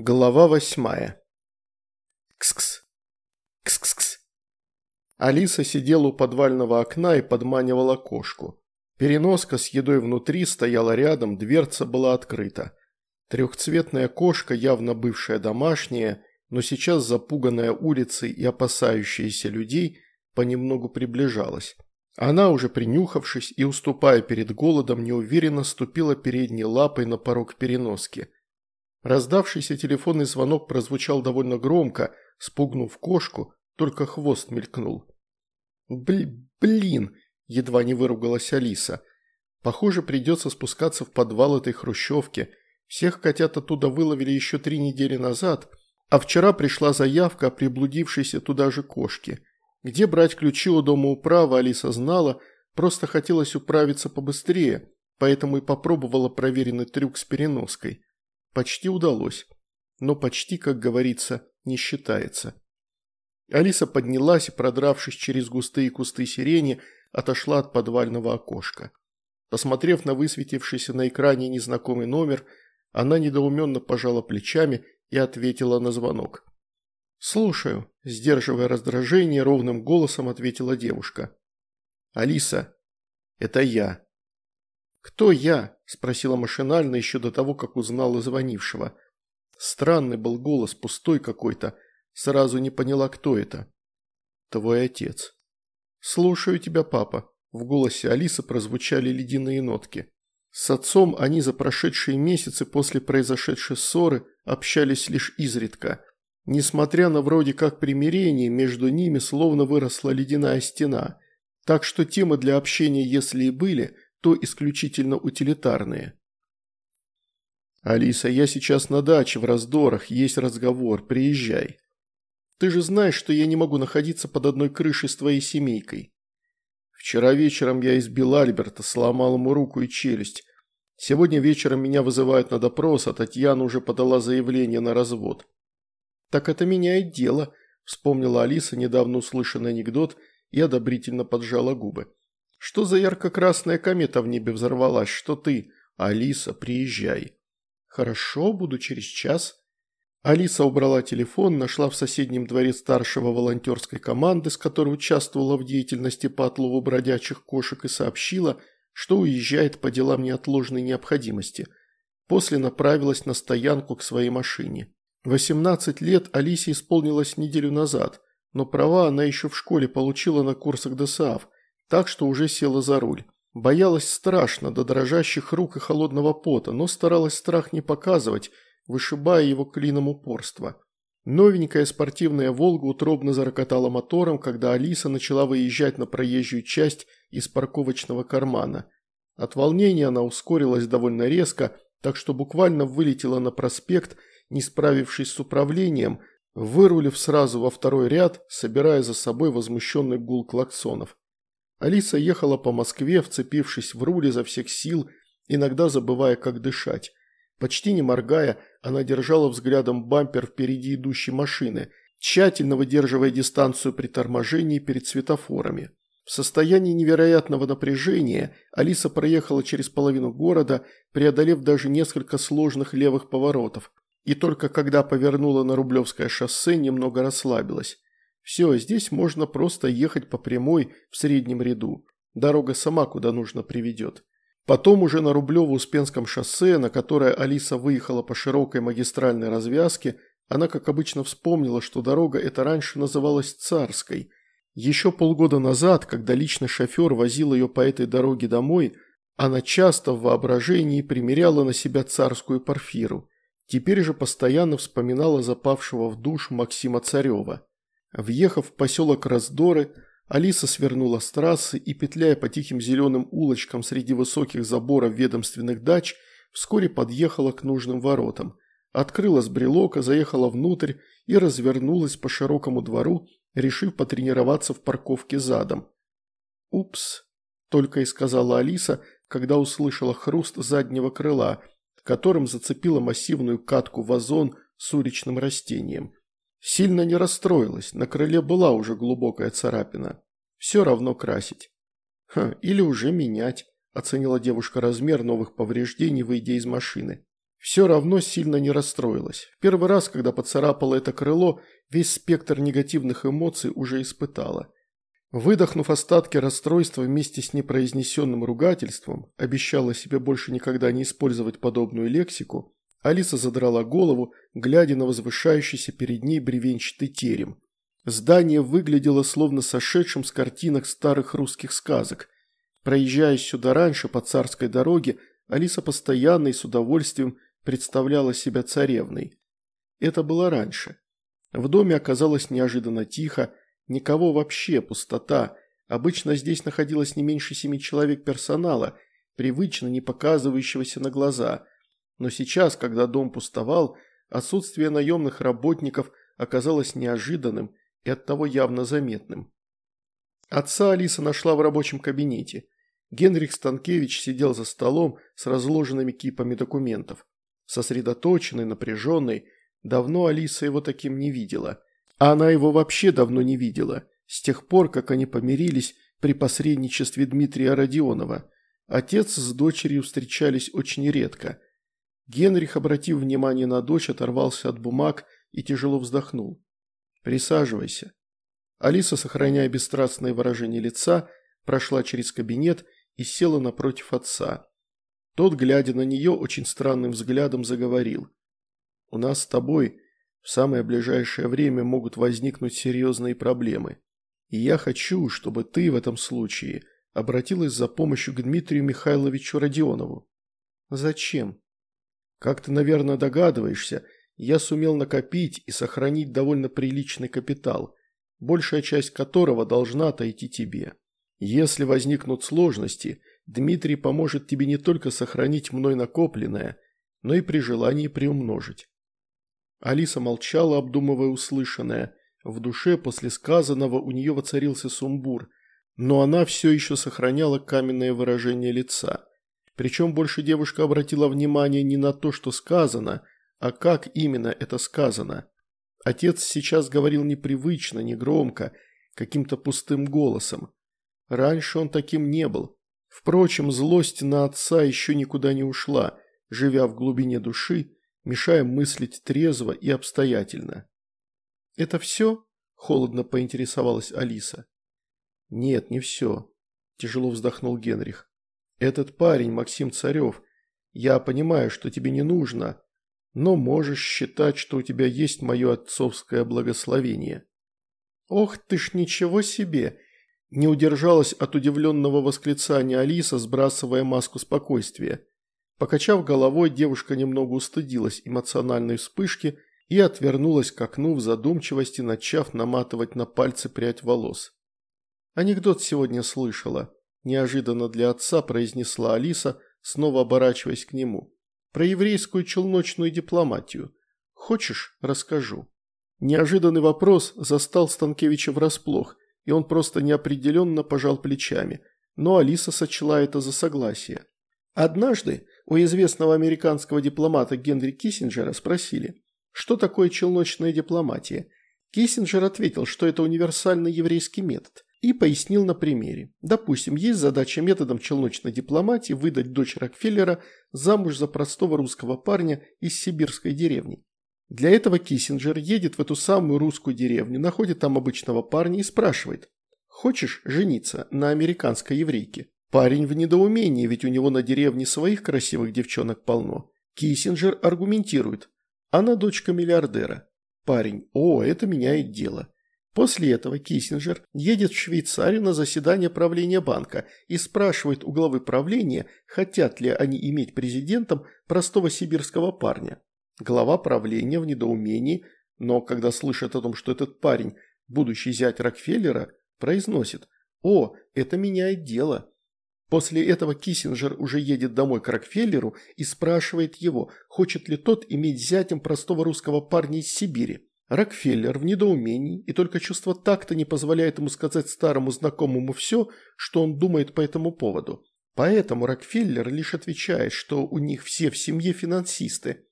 Глава восьмая. Кс-кс. Кс-кс-кс. Алиса сидела у подвального окна и подманивала кошку. Переноска с едой внутри стояла рядом, дверца была открыта. Трехцветная кошка, явно бывшая домашняя, но сейчас запуганная улицей и опасающаяся людей, понемногу приближалась. Она, уже принюхавшись и уступая перед голодом, неуверенно ступила передней лапой на порог переноски – Раздавшийся телефонный звонок прозвучал довольно громко, спугнув кошку, только хвост мелькнул. «Блин!» – едва не выругалась Алиса. «Похоже, придется спускаться в подвал этой хрущевки. Всех котят оттуда выловили еще три недели назад, а вчера пришла заявка о приблудившейся туда же кошке. Где брать ключи у дома управы, Алиса знала, просто хотелось управиться побыстрее, поэтому и попробовала проверенный трюк с переноской». Почти удалось. Но почти, как говорится, не считается. Алиса поднялась и, продравшись через густые кусты сирени, отошла от подвального окошка. Посмотрев на высветившийся на экране незнакомый номер, она недоуменно пожала плечами и ответила на звонок. «Слушаю», – сдерживая раздражение, ровным голосом ответила девушка. «Алиса, это я», «Кто я?» – спросила машинально еще до того, как узнала звонившего. Странный был голос, пустой какой-то. Сразу не поняла, кто это. «Твой отец». «Слушаю тебя, папа». В голосе Алисы прозвучали ледяные нотки. С отцом они за прошедшие месяцы после произошедшей ссоры общались лишь изредка. Несмотря на вроде как примирение, между ними словно выросла ледяная стена. Так что темы для общения, если и были – то исключительно утилитарные. «Алиса, я сейчас на даче в раздорах, есть разговор, приезжай. Ты же знаешь, что я не могу находиться под одной крышей с твоей семейкой. Вчера вечером я избил Альберта, сломал ему руку и челюсть. Сегодня вечером меня вызывают на допрос, а Татьяна уже подала заявление на развод». «Так это меняет дело», – вспомнила Алиса недавно услышанный анекдот и одобрительно поджала губы. Что за ярко-красная комета в небе взорвалась, что ты? Алиса, приезжай. Хорошо, буду через час. Алиса убрала телефон, нашла в соседнем дворе старшего волонтерской команды, с которой участвовала в деятельности по отлову бродячих кошек и сообщила, что уезжает по делам неотложной необходимости. После направилась на стоянку к своей машине. 18 лет Алисе исполнилось неделю назад, но права она еще в школе получила на курсах ДСАФ – так что уже села за руль. Боялась страшно, до дрожащих рук и холодного пота, но старалась страх не показывать, вышибая его клином упорства. Новенькая спортивная «Волга» утробно зарокотала мотором, когда Алиса начала выезжать на проезжую часть из парковочного кармана. От волнения она ускорилась довольно резко, так что буквально вылетела на проспект, не справившись с управлением, вырулив сразу во второй ряд, собирая за собой возмущенный гул клаксонов. Алиса ехала по Москве, вцепившись в руль изо всех сил, иногда забывая, как дышать. Почти не моргая, она держала взглядом бампер впереди идущей машины, тщательно выдерживая дистанцию при торможении перед светофорами. В состоянии невероятного напряжения Алиса проехала через половину города, преодолев даже несколько сложных левых поворотов, и только когда повернула на Рублевское шоссе, немного расслабилась. Все, здесь можно просто ехать по прямой в среднем ряду. Дорога сама куда нужно приведет. Потом уже на Рублево-Успенском шоссе, на которое Алиса выехала по широкой магистральной развязке, она, как обычно, вспомнила, что дорога эта раньше называлась Царской. Еще полгода назад, когда личный шофер возил ее по этой дороге домой, она часто в воображении примеряла на себя царскую парфиру. Теперь же постоянно вспоминала запавшего в душ Максима Царева. Въехав в поселок Раздоры, Алиса свернула с трассы и, петляя по тихим зеленым улочкам среди высоких заборов ведомственных дач, вскоре подъехала к нужным воротам. Открыла с брелока, заехала внутрь и развернулась по широкому двору, решив потренироваться в парковке задом. «Упс», – только и сказала Алиса, когда услышала хруст заднего крыла, которым зацепила массивную катку вазон с уличным растением. Сильно не расстроилась, на крыле была уже глубокая царапина. Все равно красить. Ха, или уже менять, оценила девушка размер новых повреждений, выйдя из машины. все равно сильно не расстроилась. Первый раз, когда поцарапала это крыло, весь спектр негативных эмоций уже испытала. Выдохнув остатки расстройства вместе с непроизнесенным ругательством, обещала себе больше никогда не использовать подобную лексику, Алиса задрала голову, глядя на возвышающийся перед ней бревенчатый терем. Здание выглядело словно сошедшим с картинок старых русских сказок. Проезжая сюда раньше по царской дороге, Алиса постоянно и с удовольствием представляла себя царевной. Это было раньше. В доме оказалось неожиданно тихо, никого вообще, пустота. Обычно здесь находилось не меньше семи человек персонала, привычно не показывающегося на глаза. Но сейчас, когда дом пустовал, отсутствие наемных работников оказалось неожиданным и оттого явно заметным. Отца Алиса нашла в рабочем кабинете. Генрих Станкевич сидел за столом с разложенными кипами документов. Сосредоточенный, напряженный, давно Алиса его таким не видела. А она его вообще давно не видела, с тех пор, как они помирились при посредничестве Дмитрия Родионова. Отец с дочерью встречались очень редко. Генрих, обратив внимание на дочь, оторвался от бумаг и тяжело вздохнул. «Присаживайся». Алиса, сохраняя бесстрастное выражение лица, прошла через кабинет и села напротив отца. Тот, глядя на нее, очень странным взглядом заговорил. «У нас с тобой в самое ближайшее время могут возникнуть серьезные проблемы. И я хочу, чтобы ты в этом случае обратилась за помощью к Дмитрию Михайловичу Родионову». «Зачем?» «Как ты, наверное, догадываешься, я сумел накопить и сохранить довольно приличный капитал, большая часть которого должна отойти тебе. Если возникнут сложности, Дмитрий поможет тебе не только сохранить мной накопленное, но и при желании приумножить». Алиса молчала, обдумывая услышанное. В душе после сказанного у нее воцарился сумбур, но она все еще сохраняла каменное выражение лица. Причем больше девушка обратила внимание не на то, что сказано, а как именно это сказано. Отец сейчас говорил непривычно, негромко, каким-то пустым голосом. Раньше он таким не был. Впрочем, злость на отца еще никуда не ушла, живя в глубине души, мешая мыслить трезво и обстоятельно. «Это все?» – холодно поинтересовалась Алиса. «Нет, не все», – тяжело вздохнул Генрих. «Этот парень, Максим Царев, я понимаю, что тебе не нужно, но можешь считать, что у тебя есть мое отцовское благословение». «Ох ты ж ничего себе!» Не удержалась от удивленного восклицания Алиса, сбрасывая маску спокойствия. Покачав головой, девушка немного устыдилась эмоциональной вспышки и отвернулась к окну в задумчивости, начав наматывать на пальцы прядь волос. Анекдот сегодня слышала неожиданно для отца произнесла Алиса, снова оборачиваясь к нему. «Про еврейскую челночную дипломатию. Хочешь, расскажу?» Неожиданный вопрос застал Станкевича врасплох, и он просто неопределенно пожал плечами, но Алиса сочла это за согласие. Однажды у известного американского дипломата Генри Киссинджера спросили, что такое челночная дипломатия. Киссинджер ответил, что это универсальный еврейский метод, и пояснил на примере. Допустим, есть задача методом челночной дипломатии выдать дочь Рокфеллера замуж за простого русского парня из сибирской деревни. Для этого Киссинджер едет в эту самую русскую деревню, находит там обычного парня и спрашивает «Хочешь жениться на американской еврейке?» Парень в недоумении, ведь у него на деревне своих красивых девчонок полно. Киссинджер аргументирует «Она дочка миллиардера». Парень «О, это меняет дело». После этого Киссинджер едет в Швейцарию на заседание правления банка и спрашивает у главы правления, хотят ли они иметь президентом простого сибирского парня. Глава правления в недоумении, но когда слышит о том, что этот парень – будущий зять Рокфеллера, произносит «О, это меняет дело». После этого Киссинджер уже едет домой к Рокфеллеру и спрашивает его, хочет ли тот иметь зятем простого русского парня из Сибири. Рокфеллер в недоумении, и только чувство такта не позволяет ему сказать старому знакомому все, что он думает по этому поводу. Поэтому Рокфеллер лишь отвечает, что у них все в семье финансисты.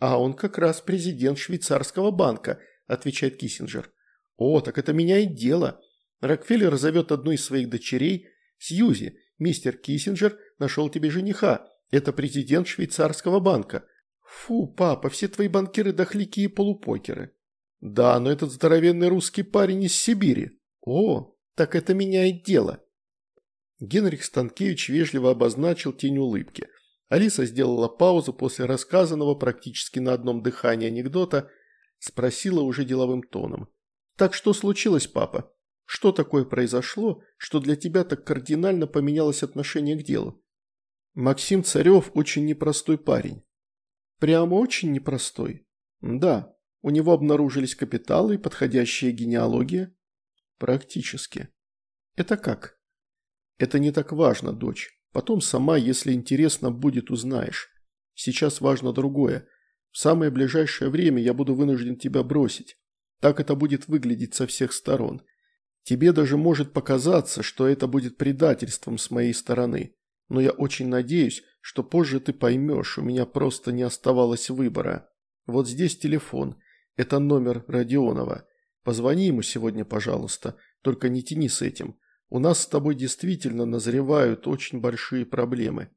«А он как раз президент швейцарского банка», – отвечает Киссинджер. «О, так это меняет дело». Рокфеллер зовет одну из своих дочерей, Сьюзи, мистер Киссинджер нашел тебе жениха, это президент швейцарского банка. Фу, папа, все твои банкиры дохляки и полупокеры. Да, но этот здоровенный русский парень из Сибири. О, так это меняет дело. Генрих Станкевич вежливо обозначил тень улыбки. Алиса сделала паузу после рассказанного практически на одном дыхании анекдота, спросила уже деловым тоном. «Так что случилось, папа? Что такое произошло, что для тебя так кардинально поменялось отношение к делу?» «Максим Царев очень непростой парень». «Прямо очень непростой?» «Да. У него обнаружились капиталы и подходящая генеалогия?» «Практически». «Это как?» «Это не так важно, дочь. Потом сама, если интересно будет, узнаешь. Сейчас важно другое. В самое ближайшее время я буду вынужден тебя бросить. Так это будет выглядеть со всех сторон. Тебе даже может показаться, что это будет предательством с моей стороны. Но я очень надеюсь, что позже ты поймешь, у меня просто не оставалось выбора. Вот здесь телефон. Это номер Родионова. Позвони ему сегодня, пожалуйста. Только не тяни с этим. У нас с тобой действительно назревают очень большие проблемы».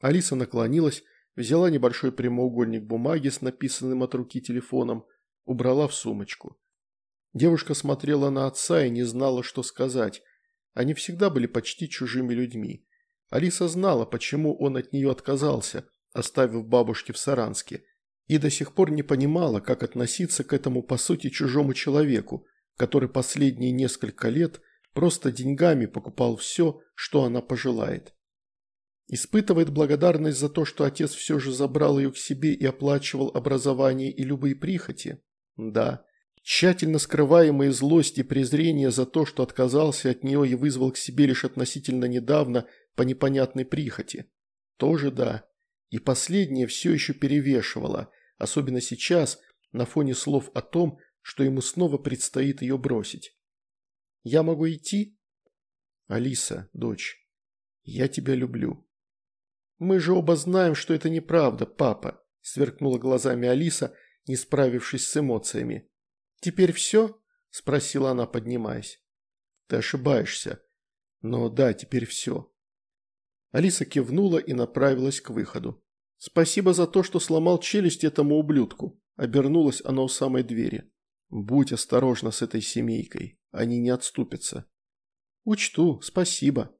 Алиса наклонилась, взяла небольшой прямоугольник бумаги с написанным от руки телефоном, убрала в сумочку. Девушка смотрела на отца и не знала, что сказать. Они всегда были почти чужими людьми. Алиса знала, почему он от нее отказался, оставив бабушки в Саранске, и до сих пор не понимала, как относиться к этому по сути чужому человеку, который последние несколько лет – Просто деньгами покупал все, что она пожелает. Испытывает благодарность за то, что отец все же забрал ее к себе и оплачивал образование и любые прихоти? Да. Тщательно скрываемые злость и презрение за то, что отказался от нее и вызвал к себе лишь относительно недавно по непонятной прихоти? Тоже да. И последнее все еще перевешивало, особенно сейчас, на фоне слов о том, что ему снова предстоит ее бросить. Я могу идти?» «Алиса, дочь, я тебя люблю». «Мы же оба знаем, что это неправда, папа», – сверкнула глазами Алиса, не справившись с эмоциями. «Теперь все?» – спросила она, поднимаясь. «Ты ошибаешься. Но да, теперь все». Алиса кивнула и направилась к выходу. «Спасибо за то, что сломал челюсть этому ублюдку», – обернулась она у самой двери. «Будь осторожна с этой семейкой, они не отступятся». «Учту, спасибо».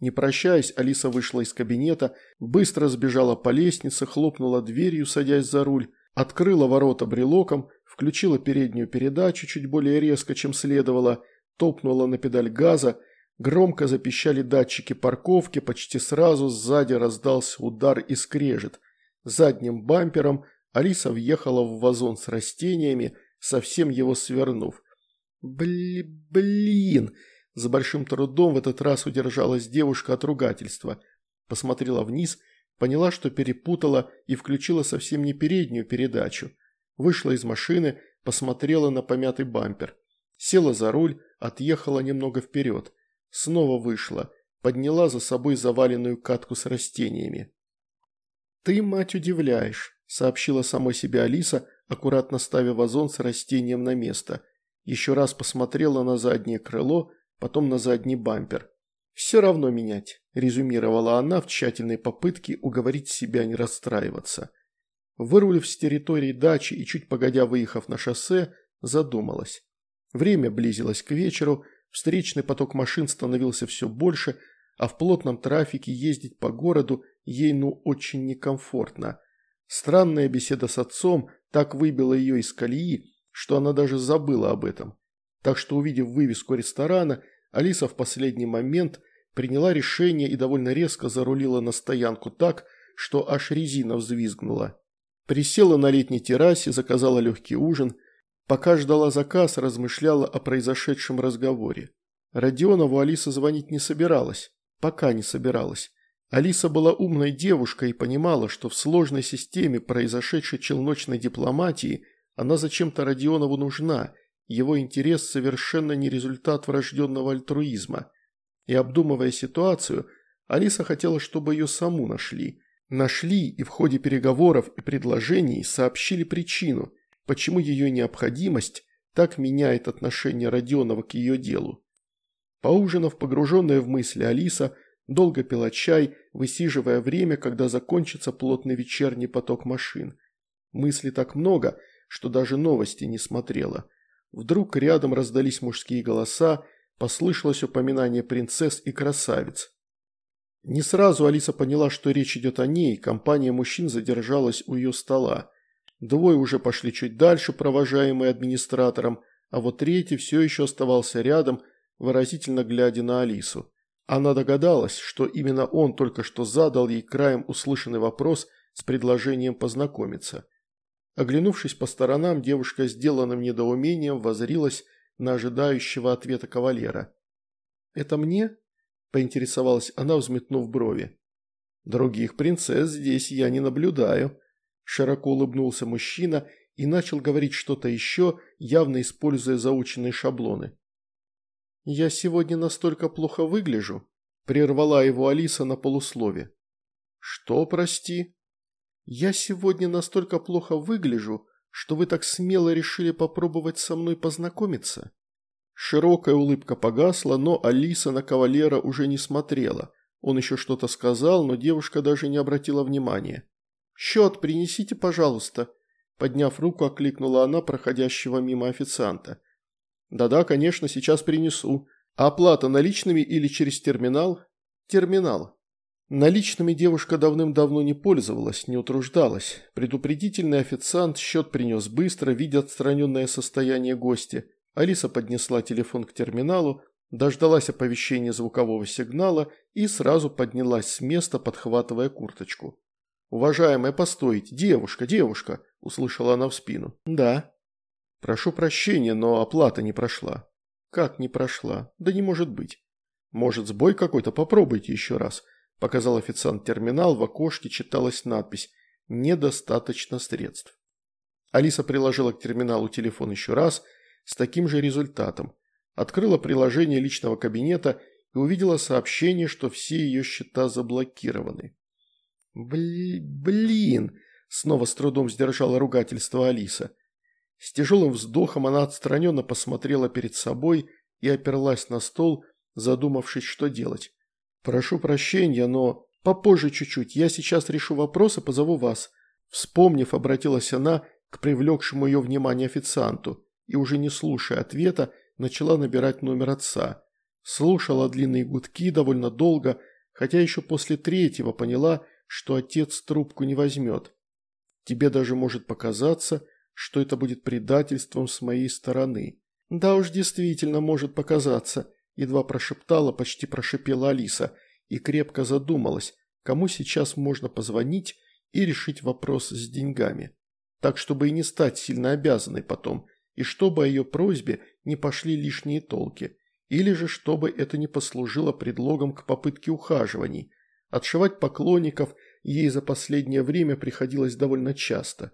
Не прощаясь, Алиса вышла из кабинета, быстро сбежала по лестнице, хлопнула дверью, садясь за руль, открыла ворота брелоком, включила переднюю передачу чуть более резко, чем следовало, топнула на педаль газа, громко запищали датчики парковки, почти сразу сзади раздался удар и скрежет. Задним бампером Алиса въехала в вазон с растениями, совсем его свернув. Бли блин! За большим трудом в этот раз удержалась девушка от ругательства. Посмотрела вниз, поняла, что перепутала и включила совсем не переднюю передачу. Вышла из машины, посмотрела на помятый бампер. Села за руль, отъехала немного вперед. Снова вышла, подняла за собой заваленную катку с растениями. «Ты, мать, удивляешь», – сообщила самой себе Алиса, аккуратно ставя вазон с растением на место. Еще раз посмотрела на заднее крыло, потом на задний бампер. «Все равно менять», – резюмировала она в тщательной попытке уговорить себя не расстраиваться. Вырулив с территории дачи и чуть погодя выехав на шоссе, задумалась. Время близилось к вечеру, встречный поток машин становился все больше, а в плотном трафике ездить по городу ей ну очень некомфортно. Странная беседа с отцом так выбила ее из колеи, что она даже забыла об этом. Так что, увидев вывеску ресторана, Алиса в последний момент приняла решение и довольно резко зарулила на стоянку так, что аж резина взвизгнула. Присела на летней террасе, заказала легкий ужин. Пока ждала заказ, размышляла о произошедшем разговоре. Родионову Алиса звонить не собиралась. Пока не собиралась. Алиса была умной девушкой и понимала, что в сложной системе произошедшей челночной дипломатии она зачем-то Родионову нужна, его интерес совершенно не результат врожденного альтруизма. И обдумывая ситуацию, Алиса хотела, чтобы ее саму нашли. Нашли и в ходе переговоров и предложений сообщили причину, почему ее необходимость так меняет отношение Родионова к ее делу. Поужинав, погруженная в мысли Алиса – Долго пила чай, высиживая время, когда закончится плотный вечерний поток машин. Мыслей так много, что даже новости не смотрела. Вдруг рядом раздались мужские голоса, послышалось упоминание принцесс и красавиц. Не сразу Алиса поняла, что речь идет о ней, компания мужчин задержалась у ее стола. Двое уже пошли чуть дальше, провожаемые администратором, а вот третий все еще оставался рядом, выразительно глядя на Алису. Она догадалась, что именно он только что задал ей краем услышанный вопрос с предложением познакомиться. Оглянувшись по сторонам, девушка сделанным недоумением возрилась на ожидающего ответа кавалера. «Это мне?» – поинтересовалась она, взметнув брови. «Других принцесс здесь я не наблюдаю», – широко улыбнулся мужчина и начал говорить что-то еще, явно используя заученные шаблоны. «Я сегодня настолько плохо выгляжу», – прервала его Алиса на полуслове. «Что, прости?» «Я сегодня настолько плохо выгляжу, что вы так смело решили попробовать со мной познакомиться?» Широкая улыбка погасла, но Алиса на кавалера уже не смотрела. Он еще что-то сказал, но девушка даже не обратила внимания. «Счет принесите, пожалуйста», – подняв руку, окликнула она проходящего мимо официанта. «Да-да, конечно, сейчас принесу. А оплата наличными или через терминал?» «Терминал». Наличными девушка давным-давно не пользовалась, не утруждалась. Предупредительный официант счет принес быстро, видя отстраненное состояние гостя. Алиса поднесла телефон к терминалу, дождалась оповещения звукового сигнала и сразу поднялась с места, подхватывая курточку. «Уважаемая, постойте, девушка, девушка!» – услышала она в спину. «Да». «Прошу прощения, но оплата не прошла». «Как не прошла? Да не может быть». «Может, сбой какой-то? Попробуйте еще раз», – показал официант терминал, в окошке читалась надпись «Недостаточно средств». Алиса приложила к терминалу телефон еще раз, с таким же результатом. Открыла приложение личного кабинета и увидела сообщение, что все ее счета заблокированы. «Бли... блин!» – снова с трудом сдержала ругательство Алиса. С тяжелым вздохом она отстраненно посмотрела перед собой и оперлась на стол, задумавшись, что делать. «Прошу прощения, но попозже чуть-чуть. Я сейчас решу вопрос и позову вас». Вспомнив, обратилась она к привлекшему ее внимание официанту и, уже не слушая ответа, начала набирать номер отца. Слушала длинные гудки довольно долго, хотя еще после третьего поняла, что отец трубку не возьмет. Тебе даже может показаться, что это будет предательством с моей стороны. Да уж действительно может показаться, едва прошептала, почти прошипела Алиса и крепко задумалась, кому сейчас можно позвонить и решить вопрос с деньгами. Так, чтобы и не стать сильно обязанной потом, и чтобы о ее просьбе не пошли лишние толки, или же чтобы это не послужило предлогом к попытке ухаживаний. Отшивать поклонников ей за последнее время приходилось довольно часто.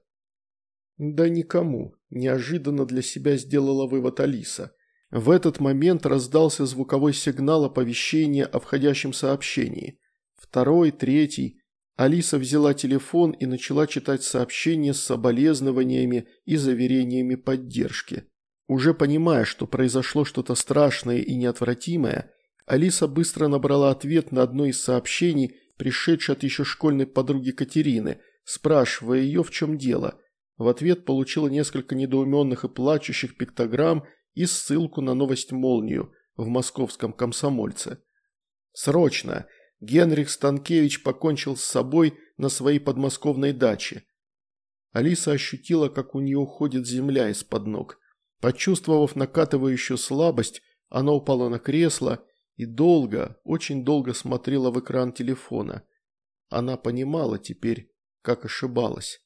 Да никому. Неожиданно для себя сделала вывод Алиса. В этот момент раздался звуковой сигнал оповещения о входящем сообщении. Второй, третий. Алиса взяла телефон и начала читать сообщения с соболезнованиями и заверениями поддержки. Уже понимая, что произошло что-то страшное и неотвратимое, Алиса быстро набрала ответ на одно из сообщений, пришедшее от еще школьной подруги Катерины, спрашивая ее, в чем дело. В ответ получила несколько недоуменных и плачущих пиктограмм и ссылку на новость-молнию в московском комсомольце. «Срочно! Генрих Станкевич покончил с собой на своей подмосковной даче». Алиса ощутила, как у нее уходит земля из-под ног. Почувствовав накатывающую слабость, она упала на кресло и долго, очень долго смотрела в экран телефона. Она понимала теперь, как ошибалась.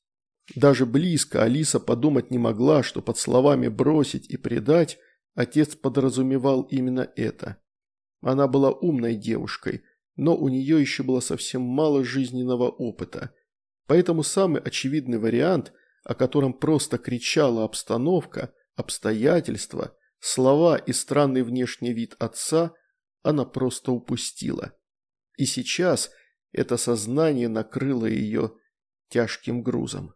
Даже близко Алиса подумать не могла, что под словами «бросить» и «предать» отец подразумевал именно это. Она была умной девушкой, но у нее еще было совсем мало жизненного опыта. Поэтому самый очевидный вариант, о котором просто кричала обстановка, обстоятельства, слова и странный внешний вид отца, она просто упустила. И сейчас это сознание накрыло ее тяжким грузом.